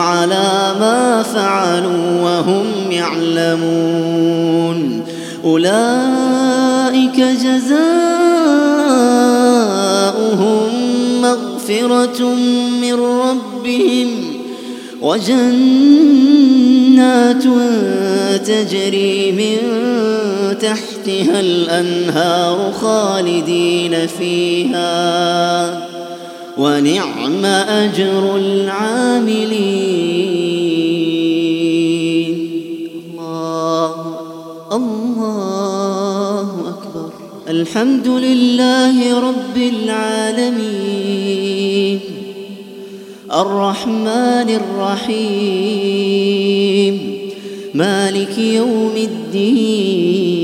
على ما فعلوا وهم يعلمون. أولئك جزاؤهم مغفرة من ربهم. وجنات تجري من تحتها الأنهار خالدين فيها. ونعم أجر العاملين. الله الله أكبر. الحمد لله رب العالمين. الرحمن الرحيم. مالك يوم الدين.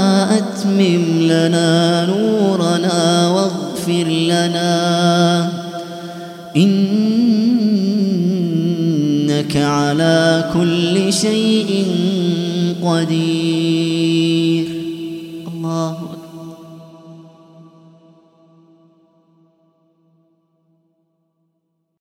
أتمم لنا نورنا واغفر لنا. إنك على كل شيء قدير.